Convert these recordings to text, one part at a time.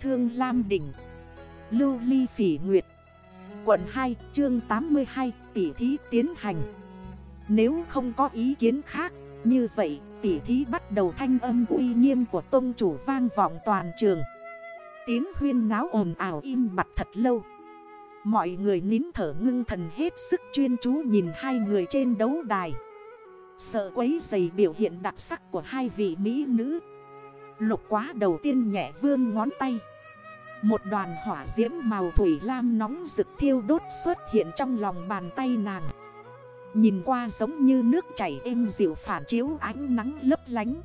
Thương Lam Đỉnh, Lưu Ly Phỉ Nguyệt, Quận 2 chương 82 tỷ thí tiến hành. Nếu không có ý kiến khác, Như vậy, tỷ thí bắt đầu thanh âm uy nghiêm của tôn chủ vang vọng toàn trường. Tiếng huyên náo ồn ào im mặt thật lâu. Mọi người nín thở ngưng thần hết sức chuyên chú nhìn hai người trên đấu đài. Sợ quấy dày biểu hiện đặc sắc của hai vị mỹ nữ. Lục quá đầu tiên nhẹ vươn ngón tay. Một đoàn hỏa diễm màu thủy lam nóng rực thiêu đốt xuất hiện trong lòng bàn tay nàng. Nhìn qua giống như nước chảy êm dịu phản chiếu ánh nắng lấp lánh.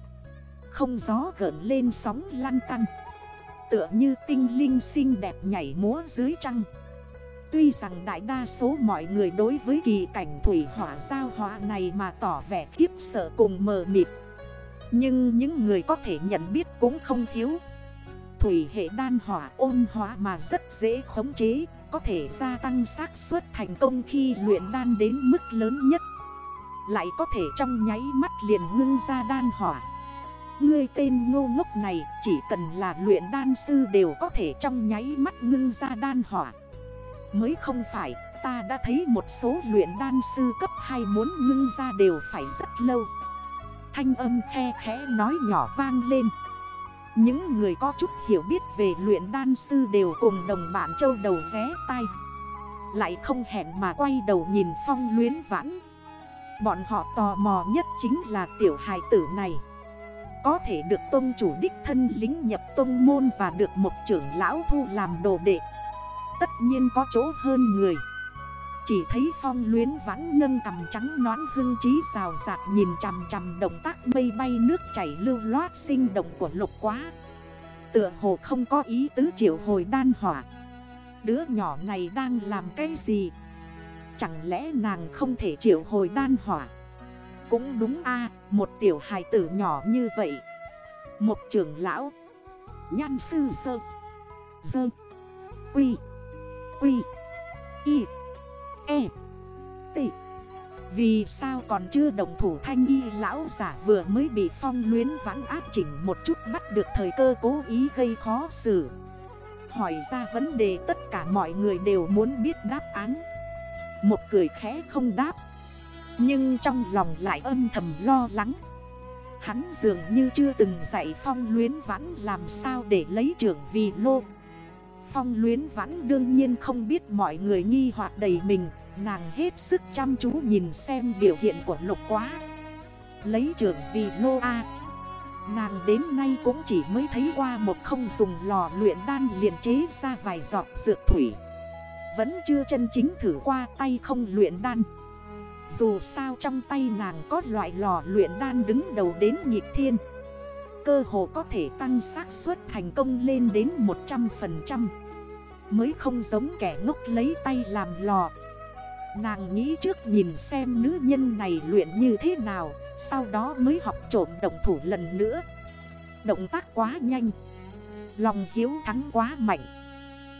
Không gió gợn lên sóng lăn tăn. Tựa như tinh linh xinh đẹp nhảy múa dưới trăng. Tuy rằng đại đa số mọi người đối với kỳ cảnh thủy hỏa giao hỏa này mà tỏ vẻ khiếp sợ cùng mờ mịt nhưng những người có thể nhận biết cũng không thiếu. Thủy hệ đan hỏa ôn hóa mà rất dễ khống chế Có thể gia tăng xác suất thành công khi luyện đan đến mức lớn nhất. Lại có thể trong nháy mắt liền ngưng ra đan hỏa. Ngươi tên ngô ngốc này chỉ cần là luyện đan sư đều có thể trong nháy mắt ngưng ra đan hỏa. Mới không phải, ta đã thấy một số luyện đan sư cấp 2 muốn ngưng ra đều phải rất lâu. Thanh âm khe khẽ nói nhỏ vang lên. Những người có chút hiểu biết về luyện đan sư đều cùng đồng bạn châu đầu vé tay Lại không hẹn mà quay đầu nhìn phong luyến vãn. Bọn họ tò mò nhất chính là tiểu hài tử này. Có thể được tôn chủ đích thân lính nhập tôn môn và được một trưởng lão thu làm đồ đệ. Tất nhiên có chỗ hơn người. Chỉ thấy phong luyến vãn nâng cầm trắng nón hưng trí rào rạt nhìn chằm chằm động tác mây bay nước chảy lưu loát sinh động của lục quá. Tựa hồ không có ý tứ triệu hồi đan hỏa. Đứa nhỏ này đang làm cái gì? Chẳng lẽ nàng không thể triệu hồi đan hỏa? Cũng đúng a, một tiểu hài tử nhỏ như vậy. Một trưởng lão. Nhan sư sơ. Sơ. Quy. Quy. Y. E. T. Vì sao còn chưa đồng thủ thanh y lão giả vừa mới bị phong luyến vãn áp chỉnh một chút bắt được thời cơ cố ý gây khó xử? Hỏi ra vấn đề tất cả mọi người đều muốn biết đáp án. Một cười khẽ không đáp. Nhưng trong lòng lại âm thầm lo lắng. Hắn dường như chưa từng dạy phong luyến vãn làm sao để lấy trưởng vì lô Phong luyến vãn đương nhiên không biết mọi người nghi hoặc đầy mình, Nàng hết sức chăm chú nhìn xem biểu hiện của lục quá. Lấy trưởng vì lô A. Nàng đến nay cũng chỉ mới thấy qua một không dùng lò luyện đan liền chế ra vài giọt dược thủy. Vẫn chưa chân chính thử qua tay không luyện đan. Dù sao trong tay nàng có loại lò luyện đan đứng đầu đến nhịp thiên. Cơ hồ có thể tăng xác suất thành công lên đến 100% Mới không giống kẻ ngốc lấy tay làm lò. Nàng nghĩ trước nhìn xem nữ nhân này luyện như thế nào, Sau đó mới học trộm động thủ lần nữa. Động tác quá nhanh. Lòng hiếu thắng quá mạnh.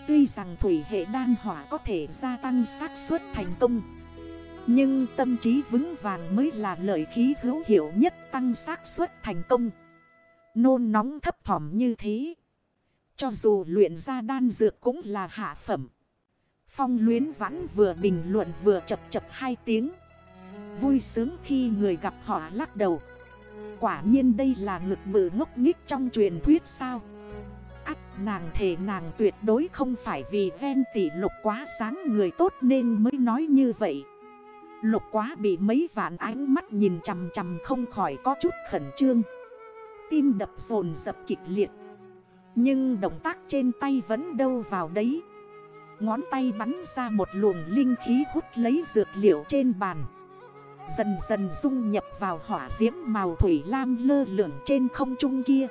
Tuy rằng thủy hệ đan hỏa có thể gia tăng xác suất thành công, Nhưng tâm trí vững vàng mới là lợi khí hữu hiệu nhất tăng xác suất thành công. Nôn nóng thấp thỏm như thế cho dù luyện ra đan dược cũng là hạ phẩm. Phong luyến vãn vừa bình luận vừa chập chập hai tiếng. Vui sướng khi người gặp họ lắc đầu. Quả nhiên đây là ngực bự ngốc nghích trong truyền thuyết sao. Ác, nàng thể nàng tuyệt đối không phải vì ven tỷ lục quá sáng người tốt nên mới nói như vậy. Lục quá bị mấy vạn ánh mắt nhìn chằm chằm không khỏi có chút khẩn trương. Tim đập dồn dập kịch liệt. Nhưng động tác trên tay vẫn đâu vào đấy. Ngón tay bắn ra một luồng linh khí hút lấy dược liệu trên bàn. Dần dần dung nhập vào hỏa diễm màu thủy lam lơ lửng trên không trung kia.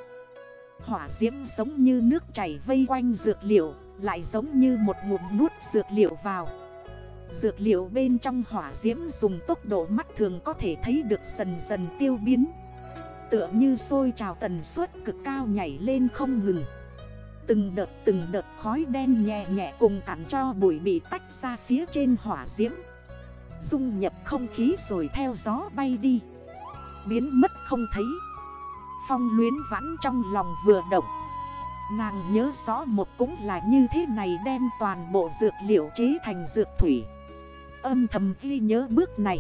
Hỏa diễm giống như nước chảy vây quanh dược liệu, Lại giống như một ngụm nuốt dược liệu vào. Dược liệu bên trong hỏa diễm dùng tốc độ mắt thường có thể thấy được dần dần tiêu biến. Tựa như sôi trào tần suất cực cao nhảy lên không ngừng. Từng đợt từng đợt khói đen nhẹ nhẹ cùng cản cho bụi bị tách ra phía trên hỏa diễm. Dung nhập không khí rồi theo gió bay đi. Biến mất không thấy. Phong luyến vãn trong lòng vừa động. Nàng nhớ rõ một cũng là như thế này đem toàn bộ dược liệu chế thành dược thủy. Âm thầm ghi nhớ bước này.